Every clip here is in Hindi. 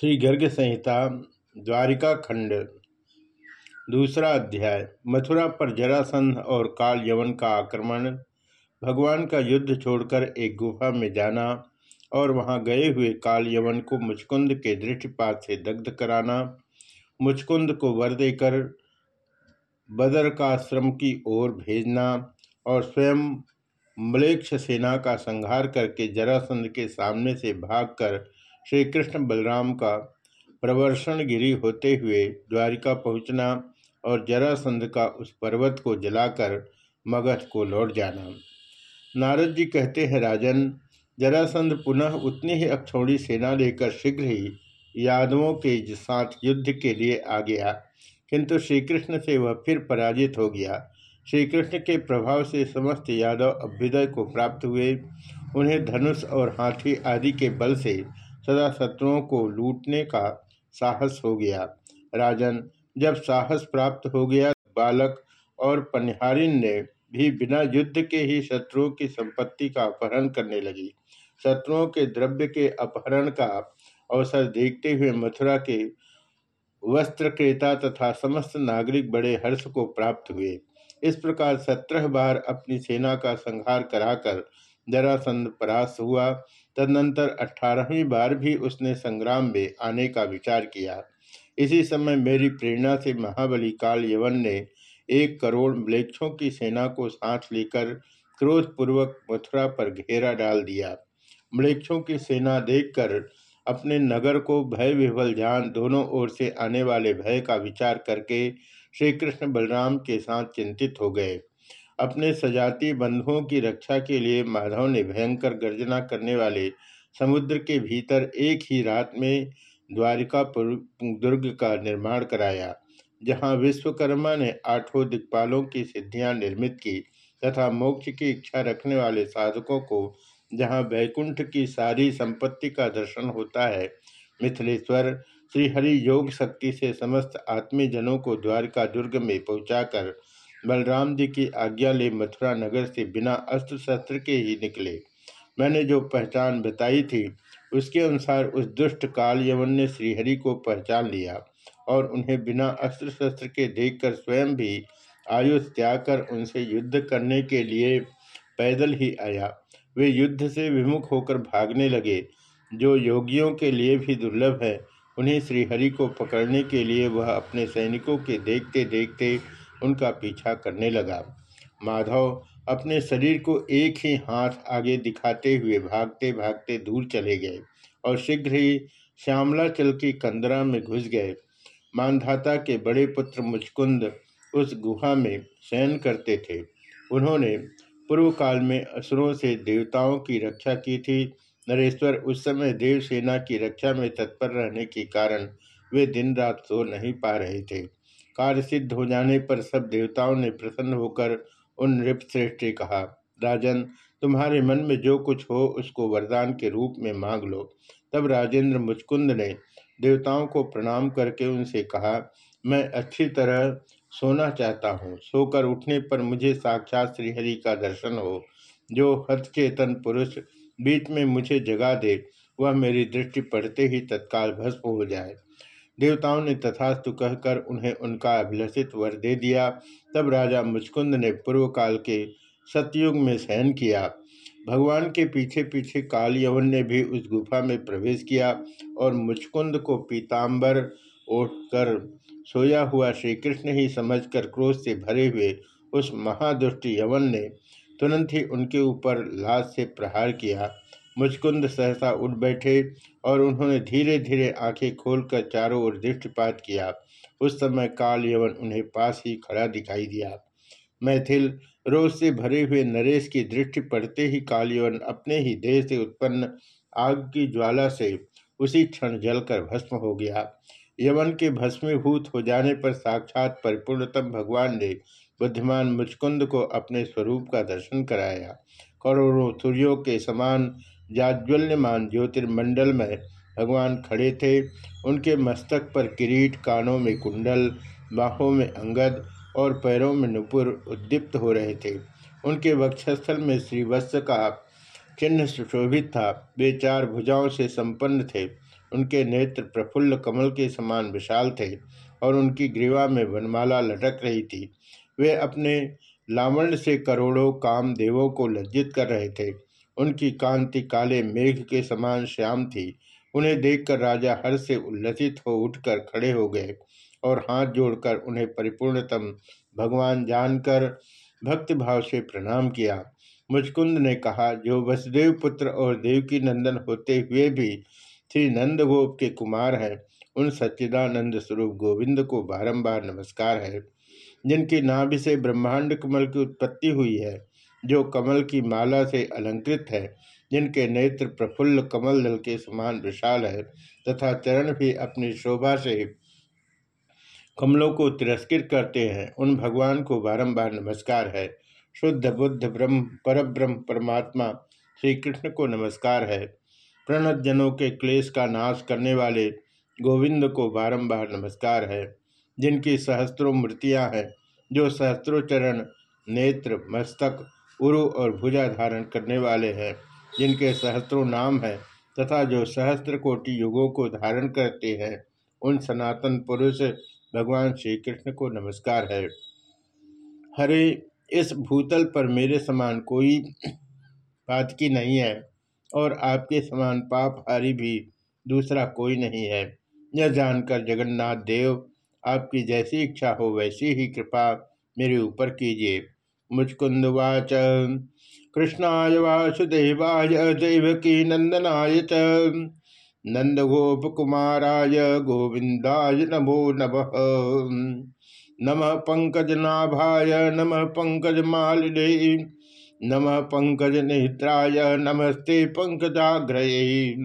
श्री गर्ग संहिता, द्वारिका खंड, दूसरा अध्याय, मथुरा पर जरासंध और काल यवन का आक्रमण, भगवान का युद्ध छोड़कर एक गुफा में जाना और वहाँ गए हुए काल यवन को मुचकुंद के दृष्टिपात से दग्ध कराना, मुचकुंद को वर देकर बदर का आश्रम की ओर भेजना और स्वयं मलेक्ष सेना का संहार करके जरासंध के सामने से भागकर श्री कृष्ण बलराम का प्रवर्षण गिरी होते हुए द्वारिका पहुँचना और जरासंध का उस पर्वत को जलाकर मगध को लौट जाना। नारद जी कहते हैं, राजन, जरासंध पुनः उतनी ही अक्षौड़ी सेना लेकर शीघ्र ही यादवों के साथ युद्ध के लिए आ गया। किंतु श्री कृष्ण से वह फिर पराजित हो गया। श्री कृष्ण के प्रभाव से समस्त यादव अभ्युदय को प्राप्त हुए। उन्हें धनुष और हाथी आदि के बल से सदा शत्रुओं को लूटने का साहस हो गया। राजन, जब साहस प्राप्त हो गया, बालक और पनिहारिन ने भी बिना युद्ध के ही शत्रुओं की संपत्ति का अपहरण करने लगी। शत्रुओं के द्रव्य के अपहरण का अवसर देखते हुए मथुरा के वस्त्र क्रेता तथा समस्त नागरिक बड़े हर्ष को प्राप्त हुए। इस प्रकार सत्रह बार अपनी सेना का संहार कराकर जरासंध परास्त हुआ। तदनंतर अठारहवीं बार भी उसने संग्राम में आने का विचार किया। इसी समय मेरी प्रेरणा से महाबली काल यवन ने एक करोड़ म्लेच्छों की सेना को साथ लेकर क्रोधपूर्वक मथुरा पर घेरा डाल दिया। म्लेच्छों की सेना देखकर अपने नगर को भय विह्वल जान दोनों ओर से आने वाले भय का विचार करके श्री कृष्ण बलराम के साथ चिंतित हो गए। अपने सजाती बंधुओं की रक्षा के लिए माधव ने भयंकर गर्जना करने वाले समुद्र के भीतर एक ही रात में द्वारिका दुर्ग का निर्माण कराया, जहाँ विश्वकर्मा ने आठों दिक्पालों की सिद्धियाँ निर्मित की तथा मोक्ष की इच्छा रखने वाले साधकों को, जहाँ वैकुंठ की सारी संपत्ति का दर्शन होता है, मिथिलेश्वर श्रीहरि योग शक्ति से समस्त आत्मी जनों को द्वारका दुर्ग में पहुंचाकर बलराम जी की आज्ञा ले मथुरा नगर से बिना अस्त्र शस्त्र के ही निकले। मैंने जो पहचान बताई थी, उसके अनुसार उस दुष्ट काल यवन ने श्रीहरि को पहचान लिया और उन्हें बिना अस्त्र शस्त्र के देखकर स्वयं भी आयुष त्याग कर उनसे युद्ध करने के लिए पैदल ही आया। वे युद्ध से विमुख होकर भागने लगे। जो योगियों के लिए भी दुर्लभ है, उन्हें श्रीहरि को पकड़ने के लिए वह अपने सैनिकों के देखते देखते उनका पीछा करने लगा। माधव अपने शरीर को एक ही हाथ आगे दिखाते हुए भागते भागते दूर चले गए और शीघ्र ही श्यामलाचल की कंदरा में घुस गए। मानधाता के बड़े पुत्र मुचकुंद उस गुहा में शयन करते थे। उन्होंने पूर्व काल में असुरों से देवताओं की रक्षा की थी। नरेश्वर उस समय देवसेना की रक्षा में तत्पर रहने के कारण वे दिन रात सो नहीं पा रहे थे। कार्य सिद्ध हो जाने पर सब देवताओं ने प्रसन्न होकर उन नृपश्रेष्ठ कहा, राजन, तुम्हारे मन में जो कुछ हो उसको वरदान के रूप में मांग लो। तब राजेंद्र मुचकुंद ने देवताओं को प्रणाम करके उनसे कहा, मैं अच्छी तरह सोना चाहता हूँ। सोकर उठने पर मुझे साक्षात श्रीहरि का दर्शन हो। जो हतचेतन पुरुष बीच में मुझे जगा दे, वह मेरी दृष्टि पड़ते ही तत्काल भस्म हो जाए। देवताओं ने तथास्तु कहकर उन्हें उनका अभिलषित वर दे दिया। तब राजा मुचकुंद ने पूर्व काल के सतयुग में सहन किया। भगवान के पीछे पीछे काल यवन ने भी उस गुफा में प्रवेश किया और मुचकुंद को पीताम्बर ओढ़कर सोया हुआ श्री कृष्ण ही समझकर क्रोध से भरे हुए उस महादुष्ट यवन ने तुरंत ही उनके ऊपर लाश से प्रहार किया। मुचकुंद सहसा उठ बैठे और उन्होंने धीरे धीरे आँखें खोलकर चारों ओर दृष्टिपात किया। उस समय काल यवन उन्हें पास ही खड़ा दिखाई दिया। मैथिल, रोज से भरे हुए नरेश की दृष्टि पड़ते ही कालयवन अपने ही देह से उत्पन्न आग की ज्वाला से उसी क्षण जलकर भस्म हो गया। यवन के भस्मीभूत हो जाने पर साक्षात परिपूर्णतम भगवान ने बुद्धिमान मुचकुंद को अपने स्वरूप का दर्शन कराया। करोड़ों सूर्यों के समान जाज्वल्यमान ज्योतिर्मंडल में भगवान खड़े थे। उनके मस्तक पर किरीट, कानों में कुंडल, बाहों में अंगद और पैरों में नुपुर उद्दीप्त हो रहे थे। उनके वक्षस्थल में श्रीवत्स का चिन्ह सुशोभित था। वे चार भुजाओं से संपन्न थे। उनके नेत्र प्रफुल्ल कमल के समान विशाल थे और उनकी ग्रीवा में वनमाला लटक रही थी। वे अपने लावण्य से करोड़ों काम देवों को लज्जित कर रहे थे। उनकी कांति काले मेघ के समान श्याम थी। उन्हें देखकर राजा हर से उल्लसित हो उठकर खड़े हो गए और हाथ जोड़कर उन्हें परिपूर्णतम भगवान जानकर भक्तिभाव से प्रणाम किया। मुचकुंद ने कहा, जो वसुदेव पुत्र और देवकी नंदन होते हुए भी श्री नंदगोप के कुमार हैं, उन सच्चिदानंद स्वरूप गोविंद को बारंबार नमस्कार है। जिनकी नाभि से ब्रह्मांड कमल की उत्पत्ति हुई है जो कमल की माला से अलंकृत है, जिनके नेत्र प्रफुल्ल कमल दल के समान विशाल है तथा चरण भी अपनी शोभा से कमलों को तिरस्कृत करते हैं, उन भगवान को बारंबार नमस्कार है। शुद्ध, बुद्ध, ब्रह्म पर ब्रह्म परमात्मा श्री कृष्ण को नमस्कार है। प्रणत जनों के क्लेश का नाश करने वाले गोविंद को बारंबार नमस्कार है। जिनकी सहस्त्रों मूर्तियाँ हैं, जो सहस्त्रों चरण, नेत्र, मस्तक उरु और भुजा धारण करने वाले हैं, जिनके सहस्त्रों नाम हैं तथा जो सहस्त्र कोटि युगों को धारण करते हैं, उन सनातन पुरुष भगवान श्री कृष्ण को नमस्कार है। हरे, इस भूतल पर मेरे समान कोई बात की नहीं है, और आपके समान पाप पापहारी भी दूसरा कोई नहीं है। यह जानकर जगन्नाथ देव, आपकी जैसी इच्छा हो वैसी ही कृपा मेरे ऊपर कीजिए। मुचकुंदवाच। कृष्णाय वासुदेवाय देवकी नंदनाय च। नंदगोपकुमाराय गोविंदाय नमो नमः। नमः पंकजनाभाय, नमः पंकजमालिने। नमः पंकजनेत्राय, नमस्ते पंकजाग्रये।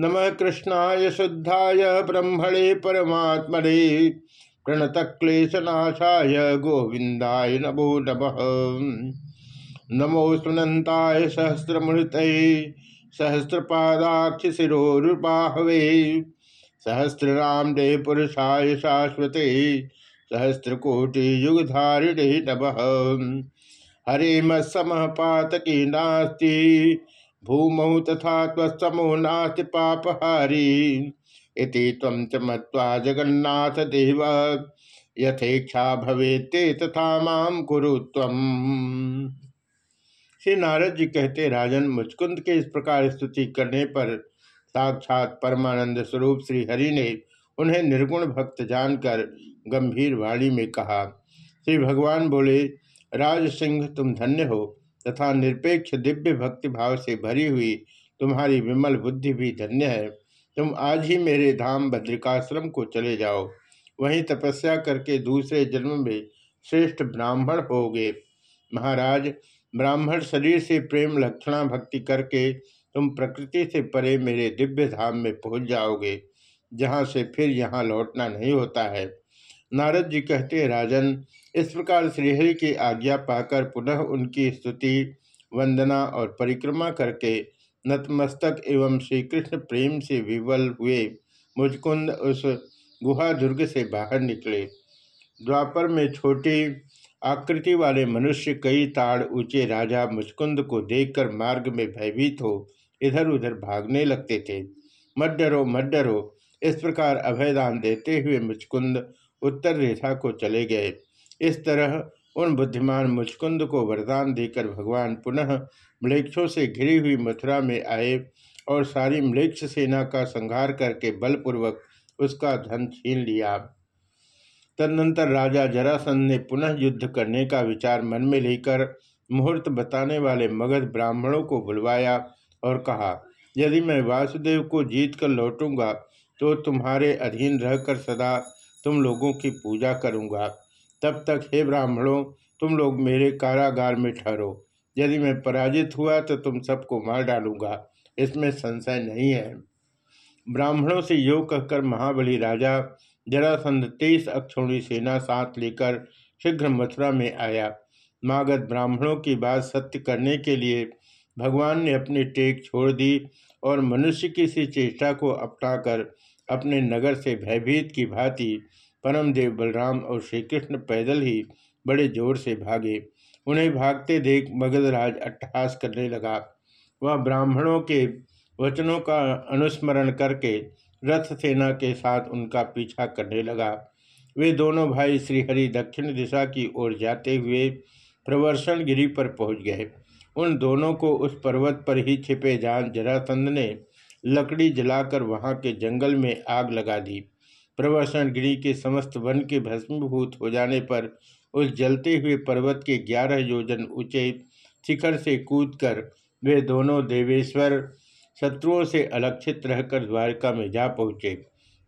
नमः कृष्णाय शुद्धाय ब्रह्मणे परमात्मने। प्रणतक्लेशनाशाय गोविंदाय नमो नम। नमो सुनताय सहस्रमृत सहस्रपादाक्ष शिरोरुबाहवे सहस्रनाम दे पुरुषाय शाश्वते सहस्रकोटि युगधारिणे नम। हरे मत्सम पातकी नास्ति, भूमौ तथा त्वत्समो नास्ति पापहारी। इति तम च मत्वा जगन्नाथ देव। यथेक्षा भवे ते तथा माम कुरु तम श्री नारद जी कहते राजन, मुचकुंद के इस प्रकार स्तुति करने पर साक्षात परमानंद स्वरूप श्री हरि ने उन्हें निर्गुण भक्त जानकर गंभीर वाणी में कहा, श्री भगवान बोले, राज सिंह तुम धन्य हो तथा निरपेक्ष दिव्य भक्ति भाव से भरी हुई तुम्हारी विमल बुद्धि भी धन्य है। तुम आज ही मेरे धाम बद्रिकाश्रम को चले जाओ। वहीं तपस्या करके दूसरे जन्म में श्रेष्ठ ब्राह्मण होगे। महाराज, ब्राह्मण शरीर से प्रेम लक्षणा भक्ति करके तुम प्रकृति से परे मेरे दिव्य धाम में पहुँच जाओगे, जहाँ से फिर यहाँ लौटना नहीं होता है। नारद जी कहते, राजन, इस प्रकार श्रीहरि की आज्ञा पाकर पुनः उनकी स्तुति, वंदना और परिक्रमा करके नतमस्तक एवं श्री कृष्ण प्रेम से विवल हुए मुचकुंद उस गुहा दुर्ग से बाहर निकले। द्वापर में छोटी आकृति वाले मनुष्य कई ताड़ ऊँचे राजा मुचकुंद को देखकर मार्ग में भयभीत हो इधर उधर भागने लगते थे। मत डरो मत डरो इस प्रकार अभयदान देते हुए मुचकुंद उत्तर रेखा को चले गए। इस तरह उन बुद्धिमान मुचकुंद को वरदान देकर भगवान पुनः मलेक्षों से घिरी हुई मथुरा में आए और सारी मलेक्ष सेना का संहार करके बलपूर्वक उसका धन छीन लिया। तदनंतर राजा जरासंध ने पुनः युद्ध करने का विचार मन में लेकर मुहूर्त बताने वाले मगध ब्राह्मणों को बुलवाया और कहा, यदि मैं वासुदेव को जीत कर लौटूँगा तो तुम्हारे अधीन रहकर सदा तुम लोगों की पूजा करूँगा। तब तक हे ब्राह्मणों, तुम लोग मेरे कारागार में ठहरो। यदि मैं पराजित हुआ तो तुम सबको मार डालूँगा। इसमें संशय नहीं है। ब्राह्मणों से योग कहकर महाबली राजा जरासंध तेईस अक्षौणी सेना साथ लेकर शीघ्र मथुरा में आया। मागध ब्राह्मणों की बात सत्य करने के लिए भगवान ने अपनी टेक छोड़ दी और मनुष्य की सी चेष्टा को अपनाकर अपने नगर से भयभीत की भांति परमदेव बलराम और श्री कृष्ण पैदल ही बड़े ज़ोर से भागे। उन्हें भागते देख मगधराज अट्टहास करने लगा। वह ब्राह्मणों के वचनों का अनुस्मरण करके रथ सेना के साथ उनका पीछा करने लगा। वे दोनों भाई श्रीहरि दक्षिण दिशा की ओर जाते हुए प्रवर्षण गिरी पर पहुँच गए। उन दोनों को उस पर्वत पर ही छिपे जान जरासंध ने लकड़ी जलाकर वहाँ के जंगल में आग लगा दी। प्रवर्षण गिरी के समस्त वन के भस्मीभूत हो जाने पर उस जलते हुए पर्वत के ग्यारह योजन ऊँचे शिखर से कूदकर वे दोनों देवेश्वर शत्रुओं से अलक्षित रहकर द्वारका में जा पहुँचे।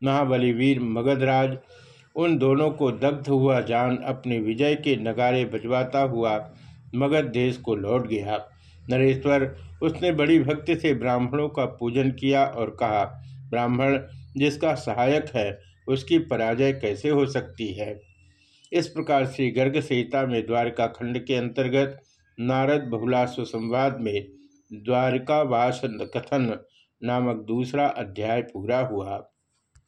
महाबली वीर मगधराज उन दोनों को दग्ध हुआ जान अपने विजय के नगारे बजवाता हुआ मगध देश को लौट गया। नरेश्वर उसने बड़ी भक्ति से ब्राह्मणों का पूजन किया और कहा, ब्राह्मण, जिसका सहायक है उसकी पराजय कैसे हो सकती है? इस प्रकार श्री गर्ग सीता में द्वारका खंड के अंतर्गत नारद बहुलाश्व संवाद में द्वारकावास कथन नामक दूसरा अध्याय पूरा हुआ।